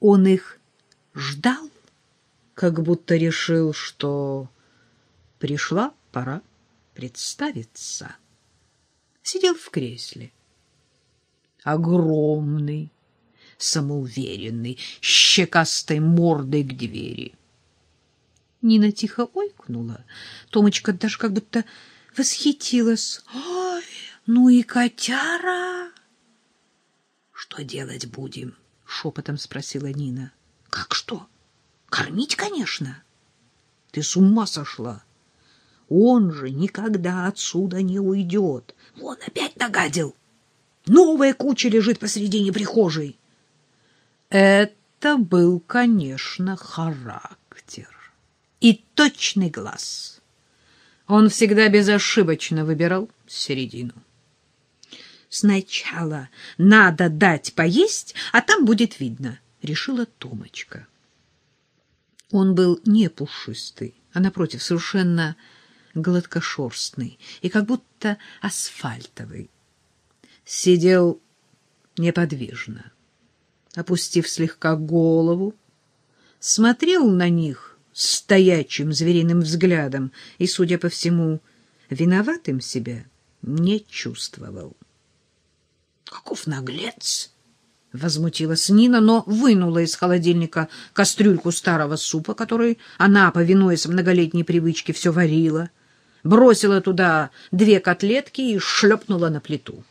Он их ждал, как будто решил, что пришла пора представиться. Сидел в кресле. Огромный, самоуверенный, щекастой мордой к двери. Нина тихо ойкнула. Томочка даже как будто восхитилась. «Ой, ну и котяра!» «Что делать будем?» — шепотом спросила Нина. «Как что? Кормить, конечно!» «Ты с ума сошла! Он же никогда отсюда не уйдет! Вон опять нагадил! Новая куча лежит посредине прихожей!» Это был, конечно, характер и точный глаз. Он всегда безошибочно выбирал середину. Сначала надо дать поесть, а там будет видно, решила Томочка. Он был не пушистый, а напротив, совершенно гладкошерстный и как будто асфальтовый. Сидел неподвижно, опустив слегка голову, смотрел на них стоячим звериным взглядом и, судя по всему, виноватым себя не чувствовал. Каков наглец! — возмутилась Нина, но вынула из холодильника кастрюльку старого супа, который она, повинуясь многолетней привычке, все варила, бросила туда две котлетки и шлепнула на плиту.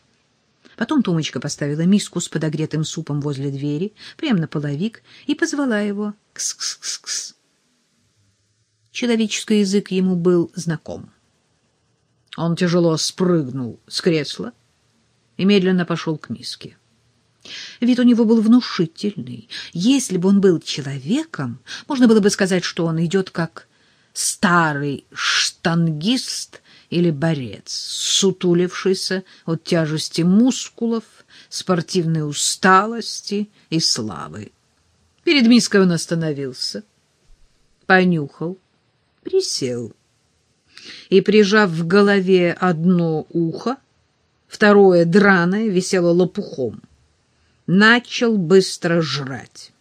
Потом Томочка поставила миску с подогретым супом возле двери, прямо на половик, и позвала его «кс-кс-кс-кс». Человеческий язык ему был знаком. Он тяжело спрыгнул с кресла, и медленно пошел к миске. Вид у него был внушительный. Если бы он был человеком, можно было бы сказать, что он идет как старый штангист или борец, сутулившийся от тяжести мускулов, спортивной усталости и славы. Перед миской он остановился, понюхал, присел и, прижав в голове одно ухо, второе, драное, висело лопухом. Начал быстро жрать.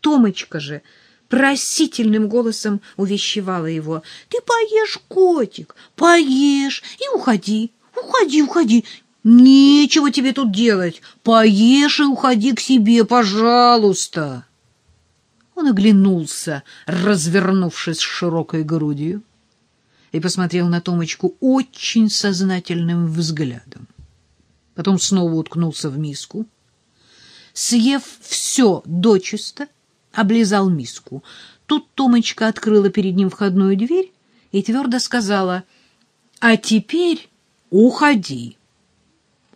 Томочка же просительным голосом увещевала его. — Ты поешь, котик, поешь и уходи, уходи, уходи. Нечего тебе тут делать. Поешь и уходи к себе, пожалуйста. Он оглянулся, развернувшись широкой грудью и посмотрел на Томочку очень сознательным взглядом. Потом снова уткнулся в миску. Съев все дочисто, облизал миску. Тут Томочка открыла перед ним входную дверь и твердо сказала, «А теперь уходи».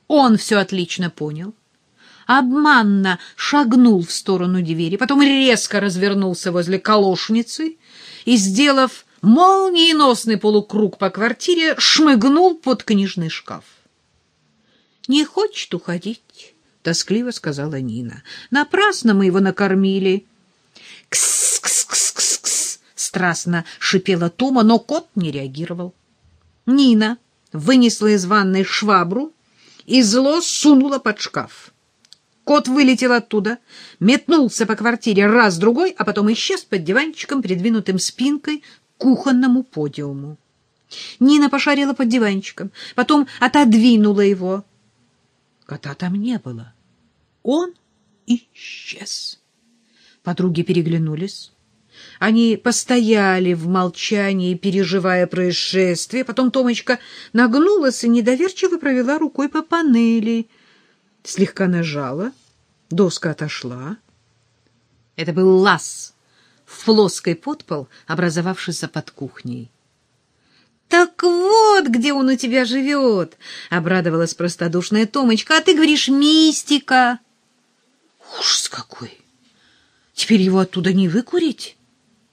Он все отлично понял обманно шагнул в сторону двери, потом резко развернулся возле колошницы и, сделав молниеносный полукруг по квартире, шмыгнул под книжный шкаф. — Не хочет уходить, — тоскливо сказала Нина. — Напрасно мы его накормили. «Кс-кс-кс-кс-кс!» — страстно шипела Тома, но кот не реагировал. Нина вынесла из ванной швабру и зло сунула под шкаф. Кот вылетел оттуда, метнулся по квартире раз-другой, а потом исчез под диванчиком, придвинутым спинкой кухонному подиуму. Нина пошарила под диванчиком, потом отодвинула его. Кота там не было. Он исчез. Подруги переглянулись. Они постояли в молчании, переживая происшествие. Потом Томочка нагнулась и недоверчиво провела рукой по панели. Слегка нажала, доска отошла. Это был лаз в плоской подпол, образовавшийся под кухней. — Так вот, где он у тебя живет! — обрадовалась простодушная Томочка. — А ты говоришь, мистика! — Ужас какой! Теперь его оттуда не выкурить.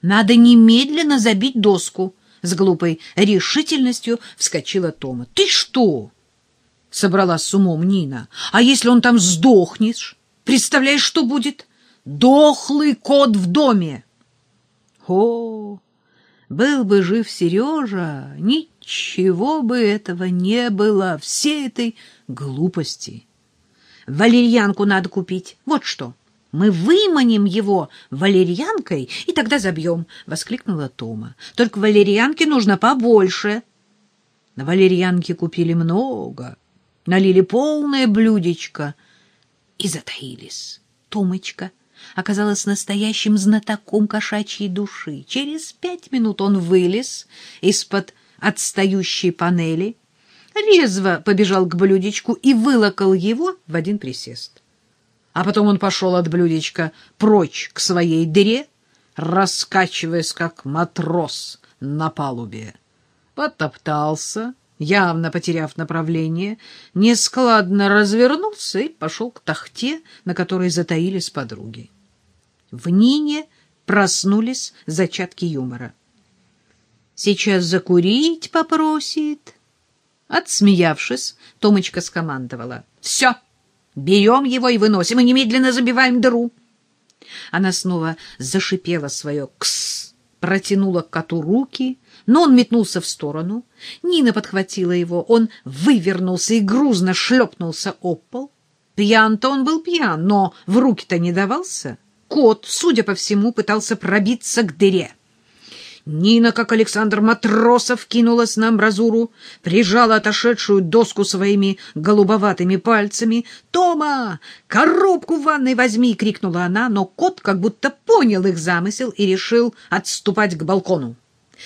Надо немедленно забить доску. С глупой решительностью вскочила Тома. — Ты что? — собралась с умом Нина. — А если он там сдохнешь? Представляешь, что будет? Дохлый кот в доме! — о, был бы жив Сережа, ничего бы этого не было, всей этой глупости. Валерьянку надо купить. Вот что. Мы выманим его валерьянкой и тогда забьем, — воскликнула Тома. — Только валерьянки нужно побольше. На валерьянке купили много, налили полное блюдечко и затаились. Томочка оказалась настоящим знатоком кошачьей души. Через пять минут он вылез из-под отстающей панели, резво побежал к блюдечку и вылокал его в один присест. А потом он пошел от блюдечка прочь к своей дыре, раскачиваясь, как матрос на палубе. Потоптался, явно потеряв направление, нескладно развернулся и пошел к тахте, на которой затаились подруги. В Нине проснулись зачатки юмора. «Сейчас закурить попросит». Отсмеявшись, Томочка скомандовала. «Все, берем его и выносим, и немедленно забиваем дыру». Она снова зашипела свое «кс», протянула к коту руки, но он метнулся в сторону. Нина подхватила его, он вывернулся и грузно шлепнулся об пол. Пьян-то он был пьян, но в руки-то не давался. Кот, судя по всему, пытался пробиться к дыре. Нина, как Александр Матросов, кинулась на амбразуру, прижала отошедшую доску своими голубоватыми пальцами. «Тома, коробку в ванной возьми!» — крикнула она, но кот как будто понял их замысел и решил отступать к балкону.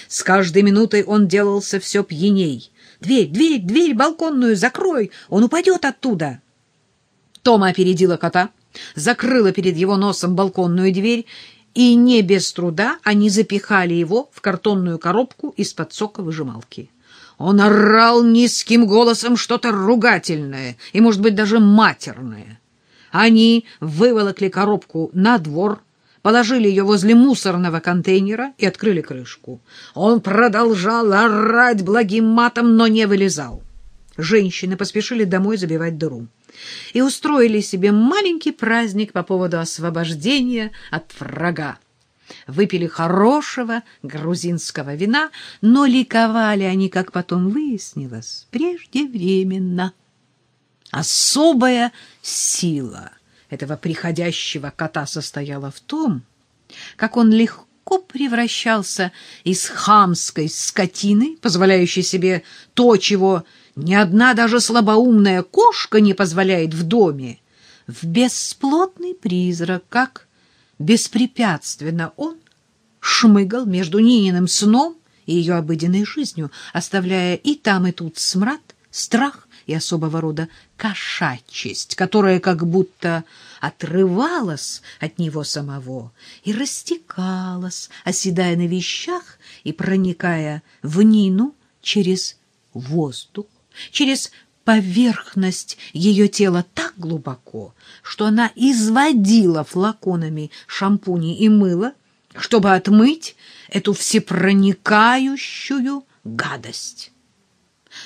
С каждой минутой он делался все пьяней. «Дверь, дверь, дверь балконную закрой! Он упадет оттуда!» Тома опередила кота, закрыла перед его носом балконную дверь, и не без труда они запихали его в картонную коробку из-под соковыжималки. Он орал низким голосом что-то ругательное и, может быть, даже матерное. Они выволокли коробку на двор, положили ее возле мусорного контейнера и открыли крышку. Он продолжал орать благим матом, но не вылезал. Женщины поспешили домой забивать дыру и устроили себе маленький праздник по поводу освобождения от врага. Выпили хорошего грузинского вина, но ликовали они, как потом выяснилось, преждевременно. Особая сила этого приходящего кота состояла в том, как он легко превращался из хамской скотины, позволяющей себе то, чего ни одна даже слабоумная кошка не позволяет в доме, в бесплотный призрак, как беспрепятственно он шмыгал между Нининым сном и ее обыденной жизнью, оставляя и там, и тут смрад, страх и особого рода кошачесть, которая как будто отрывалась от него самого и растекалась, оседая на вещах и проникая в Нину через воздух, через поверхность ее тела так глубоко, что она изводила флаконами шампуни и мыла, чтобы отмыть эту всепроникающую гадость.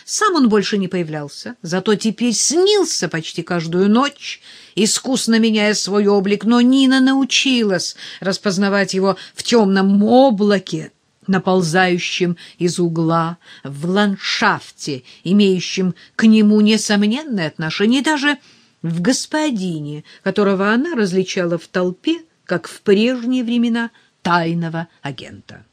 Сам он больше не появлялся, зато теперь снился почти каждую ночь, искусно меняя свой облик, но Нина научилась распознавать его в темном облаке, наползающем из угла, в ландшафте, имеющем к нему несомненное отношение, даже в господине, которого она различала в толпе, как в прежние времена тайного агента.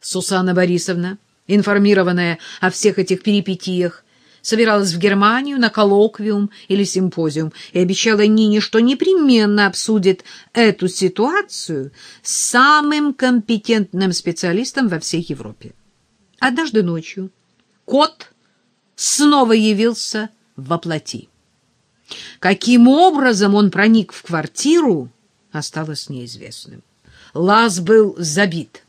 Сусанна Борисовна, информированная о всех этих перипетиях, собиралась в Германию на коллоквиум или симпозиум и обещала Нине, что непременно обсудит эту ситуацию с самым компетентным специалистом во всей Европе. Однажды ночью кот снова явился во плоти. Каким образом он проник в квартиру, осталось неизвестным. Лаз был забит.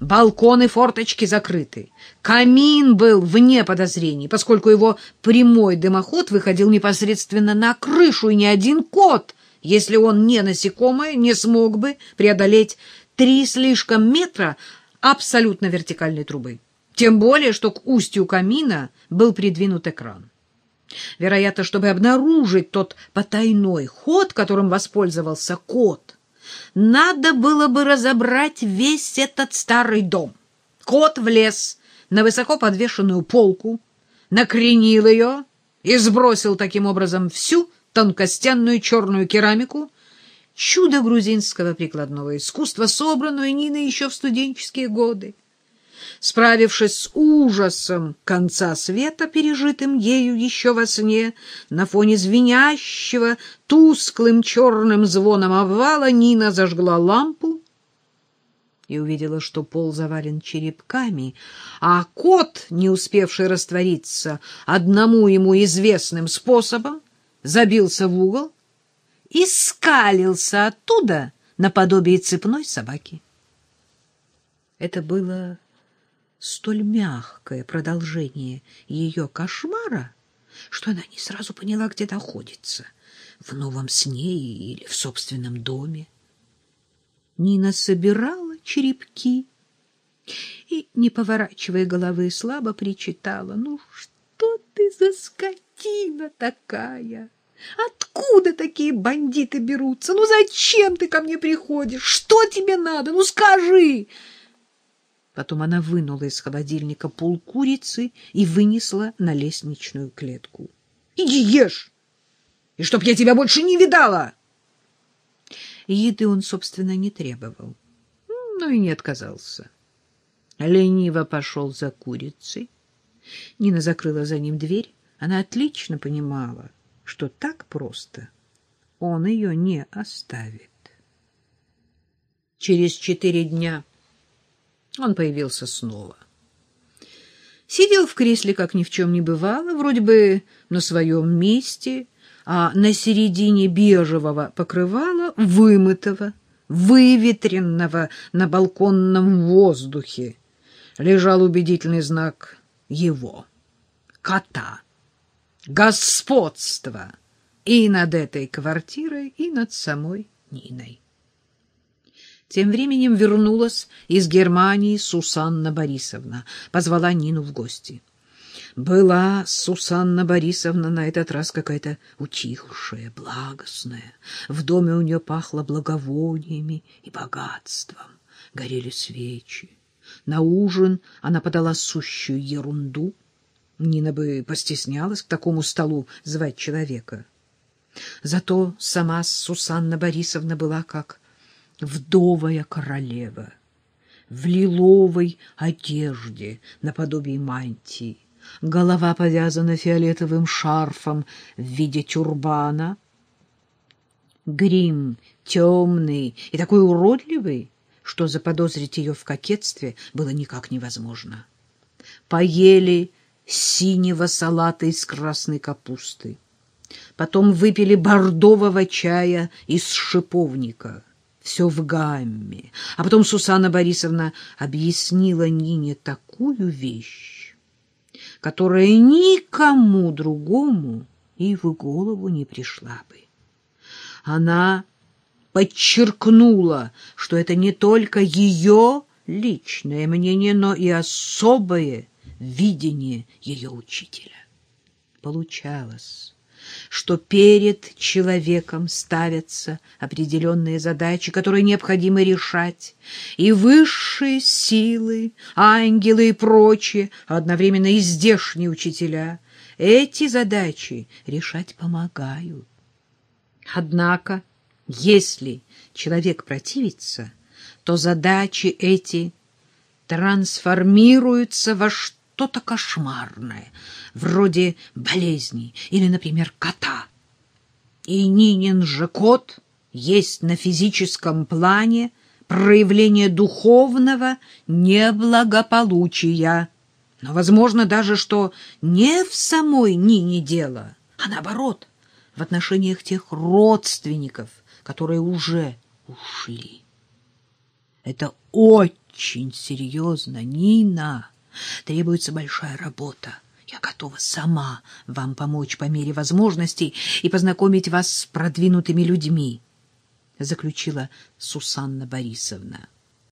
Балконы, форточки закрыты. Камин был вне подозрений, поскольку его прямой дымоход выходил непосредственно на крышу, и ни один кот, если он не насекомое, не смог бы преодолеть три слишком метра абсолютно вертикальной трубы. Тем более, что к устью камина был придвинут экран. Вероятно, чтобы обнаружить тот потайной ход, которым воспользовался кот, надо было бы разобрать весь этот старый дом. Кот влез на высоко подвешенную полку, накренил ее и сбросил таким образом всю тонкостенную черную керамику чудо грузинского прикладного искусства, собранное Ниной еще в студенческие годы. Справившись с ужасом конца света, пережитым ею еще во сне, на фоне звенящего тусклым черным звоном обвала, Нина зажгла лампу и увидела, что пол завален черепками, а кот, не успевший раствориться одному ему известным способом, забился в угол и скалился оттуда наподобие цепной собаки. Это было столь мягкое продолжение ее кошмара, что она не сразу поняла, где находится — в новом сне или в собственном доме. Нина собирала черепки и, не поворачивая головы, слабо причитала. «Ну что ты за скотина такая? Откуда такие бандиты берутся? Ну зачем ты ко мне приходишь? Что тебе надо? Ну скажи!» Потом она вынула из холодильника полкурицы и вынесла на лестничную клетку. «Иди ешь! И чтоб я тебя больше не видала!» Еды он, собственно, не требовал, но и не отказался. Лениво пошел за курицей. Нина закрыла за ним дверь. Она отлично понимала, что так просто он ее не оставит. Через четыре дня он появился снова. Сидел в кресле, как ни в чем не бывало, вроде бы на своем месте, а на середине бежевого покрывала вымытого, выветренного на балконном воздухе, лежал убедительный знак его, кота, господства и над этой квартирой, и над самой Ниной. Тем временем вернулась из Германии Сусанна Борисовна, позвала Нину в гости. Была Сусанна Борисовна на этот раз какая-то утихшая, благостная. В доме у нее пахло благовониями и богатством. Горели свечи. На ужин она подала сущую ерунду. Нина бы постеснялась к такому столу звать человека. Зато сама Сусанна Борисовна была как вдовая королева, в лиловой одежде наподобие мантии, голова повязана фиолетовым шарфом в виде тюрбана, грим темный и такой уродливый, что заподозрить ее в кокетстве было никак невозможно. Поели синего салата из красной капусты, потом выпили бордового чая из шиповника — все в гамме. А потом Сусанна Борисовна объяснила Нине такую вещь, которая никому другому и в голову не пришла бы. Она подчеркнула, что это не только ее личное мнение, но и особое видение ее учителя. Получалось что перед человеком ставятся определенные задачи, которые необходимо решать, и высшие силы, ангелы и прочие, одновременно и здешние учителя, эти задачи решать помогают. Однако, если человек противится, то задачи эти трансформируются во что что-то кошмарное, вроде болезни или, например, кота. И Нинин же кот есть на физическом плане проявление духовного неблагополучия. Но, возможно, даже что не в самой Нине дело, а наоборот, в отношениях тех родственников, которые уже ушли. Это очень серьезно, Нина. Требуется большая работа. Я готова сама вам помочь по мере возможностей и познакомить вас с продвинутыми людьми, заключила Сусанна Борисовна.